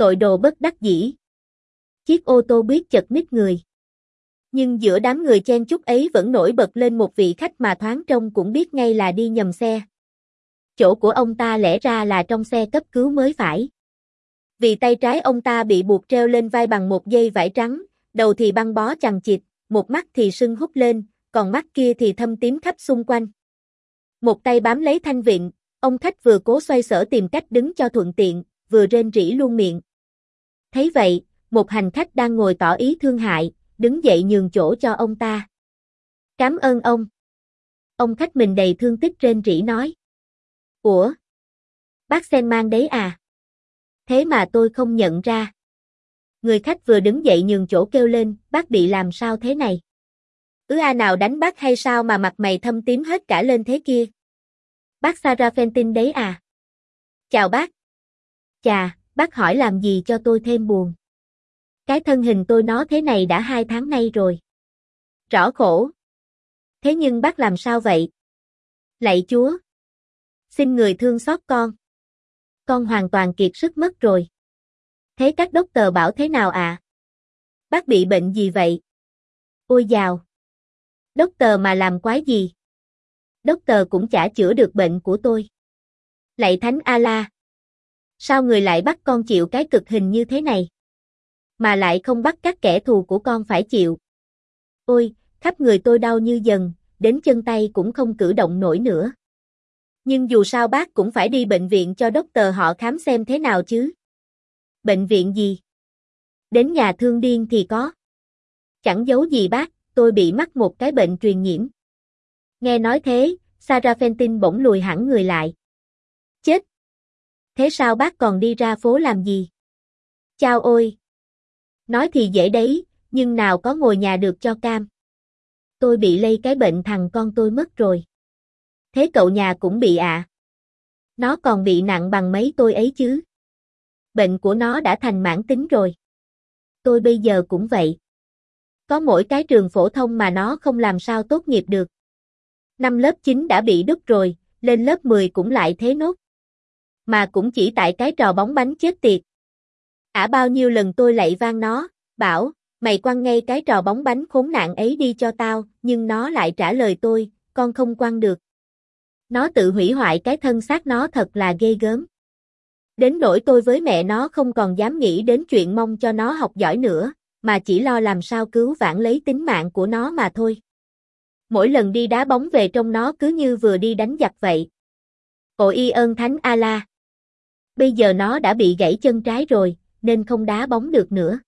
Tội đồ bất đắc dĩ. Chiếc ô tô biết chật mít người. Nhưng giữa đám người chen chúc ấy vẫn nổi bật lên một vị khách mà thoáng trông cũng biết ngay là đi nhầm xe. Chỗ của ông ta lẽ ra là trong xe cấp cứu mới phải. Vì tay trái ông ta bị buộc treo lên vai bằng một dây vải trắng, đầu thì băng bó chằng chịt, một mắt thì sưng húp lên, còn mắt kia thì thâm tím khắp xung quanh. Một tay bám lấy thanh viện, ông khách vừa cố xoay sở tìm cách đứng cho thuận tiện, vừa rên rỉ luôn miệng. Thấy vậy, một hành khách đang ngồi tỏ ý thương hại, đứng dậy nhường chỗ cho ông ta. Cảm ơn ông. Ông khách mình đầy thương tích trên rỉ nói. Ủa? Bác sen mang đấy à? Thế mà tôi không nhận ra. Người khách vừa đứng dậy nhường chỗ kêu lên, bác bị làm sao thế này? Ứ a nào đánh bác hay sao mà mặt mày thâm tím hết cả lên thế kia? Bác Sarah Fenton đấy à? Chào bác. Chà, bác hỏi làm gì cho tôi thêm buồn. Cái thân hình tôi nó thế này đã hai tháng nay rồi. Rõ khổ. Thế nhưng bác làm sao vậy? Lạy chúa. Xin người thương xót con. Con hoàn toàn kiệt sức mất rồi. Thế các đốc tờ bảo thế nào ạ? À? Bác bị bệnh gì vậy? Ôi dào. Đốc tờ mà làm quái gì? Đốc tờ cũng chả chữa được bệnh của tôi. Lạy thánh A-la. Sao người lại bắt con chịu cái cực hình như thế này? Mà lại không bắt các kẻ thù của con phải chịu. Ôi, khắp người tôi đau như dần, đến chân tay cũng không cử động nổi nữa. Nhưng dù sao bác cũng phải đi bệnh viện cho đốc tờ họ khám xem thế nào chứ. Bệnh viện gì? Đến nhà thương điên thì có. Chẳng giấu gì bác, tôi bị mắc một cái bệnh truyền nhiễm. Nghe nói thế, Sarah Fenton bỗng lùi hẳn người lại. Chết! Thế sao bác còn đi ra phố làm gì? Chao ôi! Nói thì dễ đấy, nhưng nào có ngồi nhà được cho cam. Tôi bị lây cái bệnh thằng con tôi mất rồi. Thế cậu nhà cũng bị ạ. À? Nó còn bị nặng bằng mấy tôi ấy chứ. Bệnh của nó đã thành mãn tính rồi. Tôi bây giờ cũng vậy. Có mỗi cái trường phổ thông mà nó không làm sao tốt nghiệp được. Năm lớp 9 đã bị đứt rồi, lên lớp 10 cũng lại thế nốt. Mà cũng chỉ tại cái trò bóng bánh chết tiệt. Ả bao nhiêu lần tôi lạy vang nó, bảo, mày quăng ngay cái trò bóng bánh khốn nạn ấy đi cho tao, nhưng nó lại trả lời tôi, con không quăng được. Nó tự hủy hoại cái thân xác nó thật là ghê gớm. Đến nỗi tôi với mẹ nó không còn dám nghĩ đến chuyện mong cho nó học giỏi nữa, mà chỉ lo làm sao cứu vãn lấy tính mạng của nó mà thôi. Mỗi lần đi đá bóng về trong nó cứ như vừa đi đánh giặc vậy. Ôi y ơn Thánh A-la. Bây giờ nó đã bị gãy chân trái rồi, nên không đá bóng được nữa.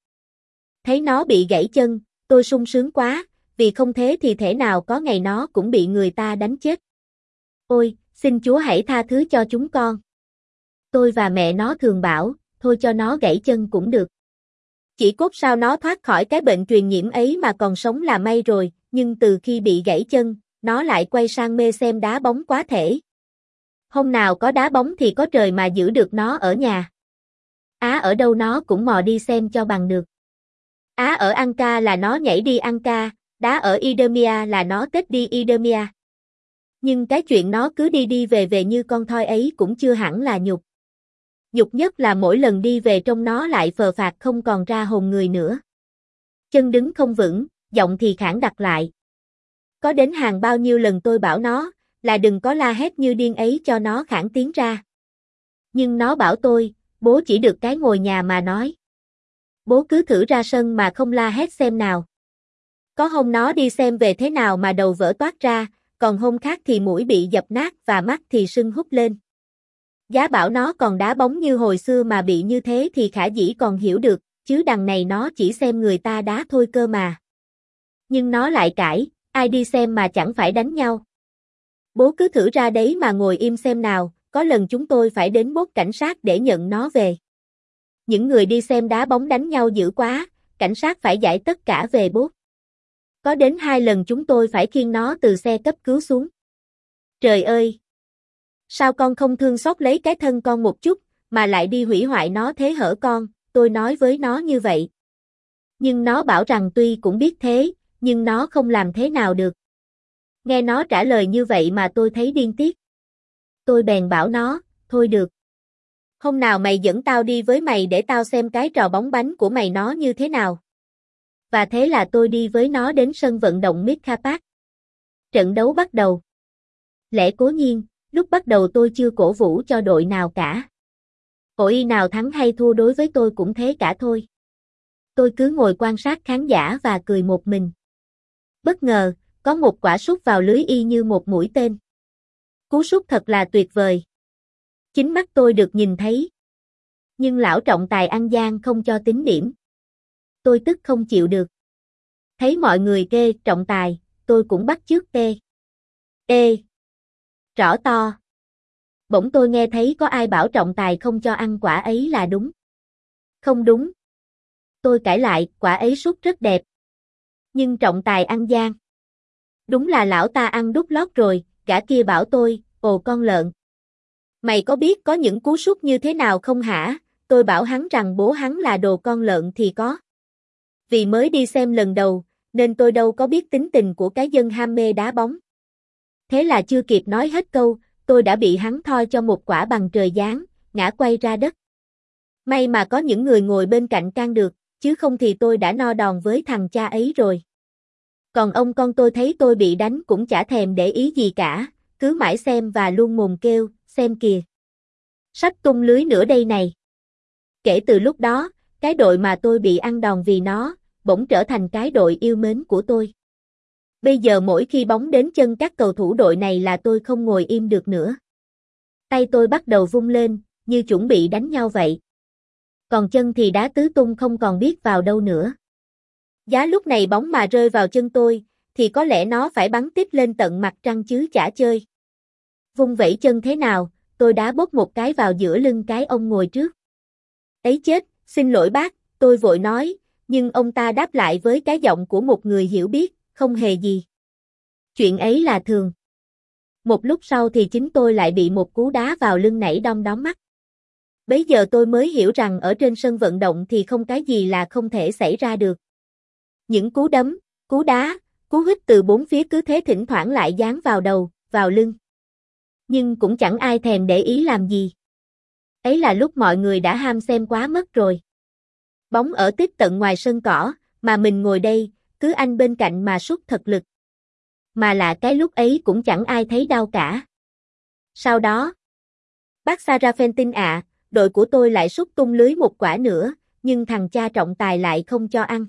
Thấy nó bị gãy chân, tôi sung sướng quá, vì không thế thì thể nào có ngày nó cũng bị người ta đánh chết. Ôi, xin Chúa hãy tha thứ cho chúng con. Tôi và mẹ nó thường bảo, thôi cho nó gãy chân cũng được. Chỉ cốt sao nó thoát khỏi cái bệnh truyền nhiễm ấy mà còn sống là may rồi, nhưng từ khi bị gãy chân, nó lại quay sang mê xem đá bóng quá thể. Hôm nào có đá bóng thì có trời mà giữ được nó ở nhà. Á ở đâu nó cũng mò đi xem cho bằng được. Á ở Anka là nó nhảy đi Anka, đá ở Idemia là nó tết đi Idemia. Nhưng cái chuyện nó cứ đi đi về về như con thoi ấy cũng chưa hẳn là nhục. Nhục nhất là mỗi lần đi về trong nó lại phờ phạt không còn ra hồn người nữa. Chân đứng không vững, giọng thì khản đặt lại. Có đến hàng bao nhiêu lần tôi bảo nó, là đừng có la hét như điên ấy cho nó khản tiếng ra. Nhưng nó bảo tôi, bố chỉ được cái ngồi nhà mà nói. Bố cứ thử ra sân mà không la hét xem nào. Có hôm nó đi xem về thế nào mà đầu vỡ toát ra, còn hôm khác thì mũi bị dập nát và mắt thì sưng húp lên. Giá bảo nó còn đá bóng như hồi xưa mà bị như thế thì khả dĩ còn hiểu được, chứ đằng này nó chỉ xem người ta đá thôi cơ mà. Nhưng nó lại cãi, ai đi xem mà chẳng phải đánh nhau. Bố cứ thử ra đấy mà ngồi im xem nào, có lần chúng tôi phải đến bốt cảnh sát để nhận nó về. Những người đi xem đá bóng đánh nhau dữ quá, cảnh sát phải giải tất cả về bốt. Có đến hai lần chúng tôi phải khiêng nó từ xe cấp cứu xuống. Trời ơi! Sao con không thương xót lấy cái thân con một chút, mà lại đi hủy hoại nó thế hở con, tôi nói với nó như vậy. Nhưng nó bảo rằng tuy cũng biết thế, nhưng nó không làm thế nào được. Nghe nó trả lời như vậy mà tôi thấy điên tiết. Tôi bèn bảo nó, thôi được. Hôm nào mày dẫn tao đi với mày để tao xem cái trò bóng bánh của mày nó như thế nào. Và thế là tôi đi với nó đến sân vận động Mika Park. Trận đấu bắt đầu. Lẽ cố nhiên, lúc bắt đầu tôi chưa cổ vũ cho đội nào cả. Hội nào thắng hay thua đối với tôi cũng thế cả thôi. Tôi cứ ngồi quan sát khán giả và cười một mình. Bất ngờ, có một quả sút vào lưới y như một mũi tên. Cú sút thật là tuyệt vời. Chính mắt tôi được nhìn thấy. Nhưng lão trọng tài ăn giang không cho tính điểm. Tôi tức không chịu được. Thấy mọi người kê trọng tài, tôi cũng bắt trước tê. Ê. Rõ to. Bỗng tôi nghe thấy có ai bảo trọng tài không cho ăn quả ấy là đúng. Không đúng. Tôi cãi lại, quả ấy sút rất đẹp. Nhưng trọng tài ăn gian. Đúng là lão ta ăn đút lót rồi, gã kia bảo tôi, ồ con lợn. Mày có biết có những cú sút như thế nào không hả? Tôi bảo hắn rằng bố hắn là đồ con lợn thì có. Vì mới đi xem lần đầu, nên tôi đâu có biết tính tình của cái dân ham mê đá bóng. Thế là chưa kịp nói hết câu, tôi đã bị hắn thoi cho một quả bằng trời giáng, ngã quay ra đất. May mà có những người ngồi bên cạnh can được, chứ không thì tôi đã no đòn với thằng cha ấy rồi. Còn ông con tôi thấy tôi bị đánh cũng chả thèm để ý gì cả, cứ mãi xem và luôn mồm kêu, xem kìa. Sách tung lưới nữa đây này. Kể từ lúc đó, cái đội mà tôi bị ăn đòn vì nó, bỗng trở thành cái đội yêu mến của tôi. Bây giờ mỗi khi bóng đến chân các cầu thủ đội này là tôi không ngồi im được nữa. Tay tôi bắt đầu vung lên, như chuẩn bị đánh nhau vậy. Còn chân thì đá tứ tung không còn biết vào đâu nữa. Giá lúc này bóng mà rơi vào chân tôi, thì có lẽ nó phải bắn tiếp lên tận mặt trăng chứ chả chơi. Vung vẫy chân thế nào, tôi đá bốc một cái vào giữa lưng cái ông ngồi trước. Ấy chết, xin lỗi bác, tôi vội nói, nhưng ông ta đáp lại với cái giọng của một người hiểu biết, không hề gì. Chuyện ấy là thường. Một lúc sau thì chính tôi lại bị một cú đá vào lưng nảy đom đóm mắt. Bấy giờ tôi mới hiểu rằng ở trên sân vận động thì không cái gì là không thể xảy ra được. Những cú đấm, cú đá, cú hít từ bốn phía cứ thế thỉnh thoảng lại dán vào đầu, vào lưng. Nhưng cũng chẳng ai thèm để ý làm gì. Ấy là lúc mọi người đã ham xem quá mất rồi. Bóng ở tiếp tận ngoài sân cỏ, mà mình ngồi đây, cứ anh bên cạnh mà sút thật lực. Mà là cái lúc ấy cũng chẳng ai thấy đau cả. Sau đó, bác Sarah Fentin ạ, đội của tôi lại sút tung lưới một quả nữa, nhưng thằng cha trọng tài lại không cho ăn.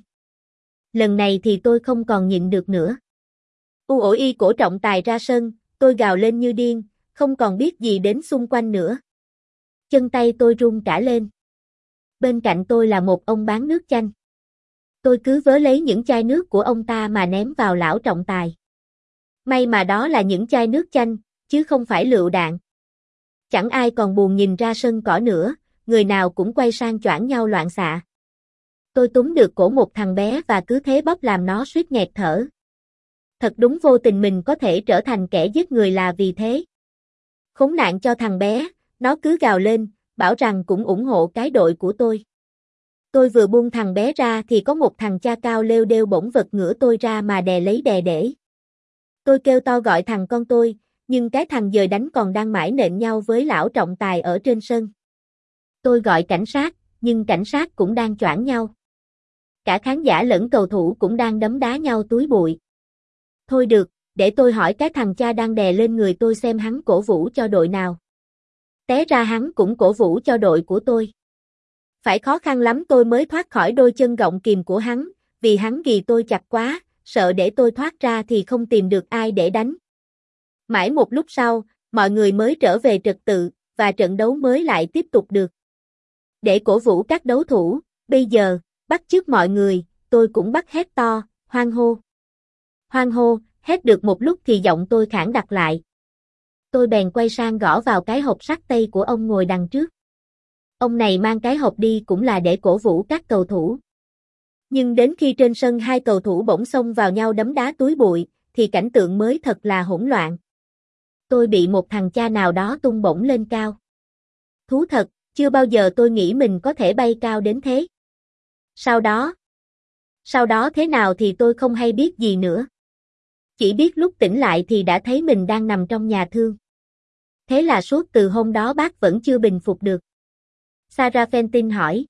Lần này thì tôi không còn nhịn được nữa. U ổ y cổ trọng tài ra sân, tôi gào lên như điên, không còn biết gì đến xung quanh nữa. Chân tay tôi run cả lên. Bên cạnh tôi là một ông bán nước chanh. Tôi cứ vớ lấy những chai nước của ông ta mà ném vào lão trọng tài. May mà đó là những chai nước chanh, chứ không phải lựu đạn. Chẳng ai còn buồn nhìn ra sân cỏ nữa, người nào cũng quay sang choảng nhau loạn xạ. Tôi túm được cổ một thằng bé và cứ thế bóp làm nó suýt nghẹt thở. Thật đúng vô tình mình có thể trở thành kẻ giết người là vì thế. Khốn nạn cho thằng bé, nó cứ gào lên, bảo rằng cũng ủng hộ cái đội của tôi. Tôi vừa buông thằng bé ra thì có một thằng cha cao lêu đêu bỗng vật ngửa tôi ra mà đè lấy đè để. Tôi kêu to gọi thằng con tôi, nhưng cái thằng dời đánh còn đang mãi nện nhau với lão trọng tài ở trên sân. Tôi gọi cảnh sát, nhưng cảnh sát cũng đang choảng nhau. Cả khán giả lẫn cầu thủ cũng đang đấm đá nhau túi bụi. Thôi được, để tôi hỏi cái thằng cha đang đè lên người tôi xem hắn cổ vũ cho đội nào. Té ra hắn cũng cổ vũ cho đội của tôi. Phải khó khăn lắm tôi mới thoát khỏi đôi chân gọng kìm của hắn, vì hắn ghi tôi chặt quá, sợ để tôi thoát ra thì không tìm được ai để đánh. Mãi một lúc sau, mọi người mới trở về trật tự, và trận đấu mới lại tiếp tục được. Để cổ vũ các đấu thủ, bây giờ, bắt chước mọi người, tôi cũng bắt hét to, hoang hô. Hoang hô, hét được một lúc thì giọng tôi khản đặt lại. Tôi bèn quay sang gõ vào cái hộp sắt tây của ông ngồi đằng trước. Ông này mang cái hộp đi cũng là để cổ vũ các cầu thủ. Nhưng đến khi trên sân hai cầu thủ bỗng xông vào nhau đấm đá túi bụi, thì cảnh tượng mới thật là hỗn loạn. Tôi bị một thằng cha nào đó tung bổng lên cao. Thú thật, chưa bao giờ tôi nghĩ mình có thể bay cao đến thế. Sau đó, sau đó thế nào thì tôi không hay biết gì nữa. Chỉ biết lúc tỉnh lại thì đã thấy mình đang nằm trong nhà thương. Thế là suốt từ hôm đó bác vẫn chưa bình phục được. Sarah Fenton hỏi.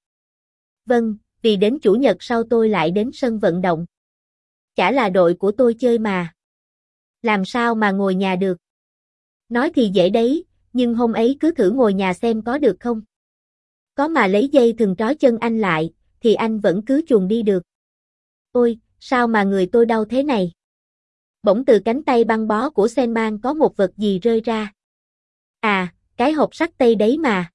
Vâng, vì đến chủ nhật sau tôi lại đến sân vận động. Chả là đội của tôi chơi mà. Làm sao mà ngồi nhà được? Nói thì dễ đấy, nhưng hôm ấy cứ thử ngồi nhà xem có được không? Có mà lấy dây thừng trói chân anh lại, thì anh vẫn cứ chuồn đi được. Ôi, sao mà người tôi đau thế này? Bỗng từ cánh tay băng bó của Senman có một vật gì rơi ra. À, cái hộp sắt tây đấy mà.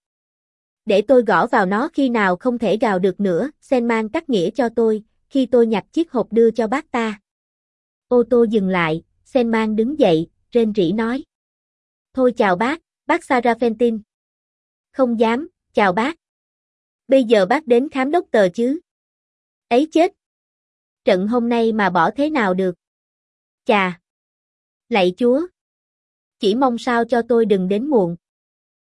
Để tôi gõ vào nó khi nào không thể gào được nữa, Senman cắt nghĩa cho tôi, khi tôi nhặt chiếc hộp đưa cho bác ta. Ô tô dừng lại, Senman đứng dậy, rên rỉ nói. Thôi chào bác, bác Sarafentin. Không dám, chào bác. Bây giờ bác đến khám đốc tờ chứ? Ấy chết. Trận hôm nay mà bỏ thế nào được? Chà. Lạy chúa. Chỉ mong sao cho tôi đừng đến muộn.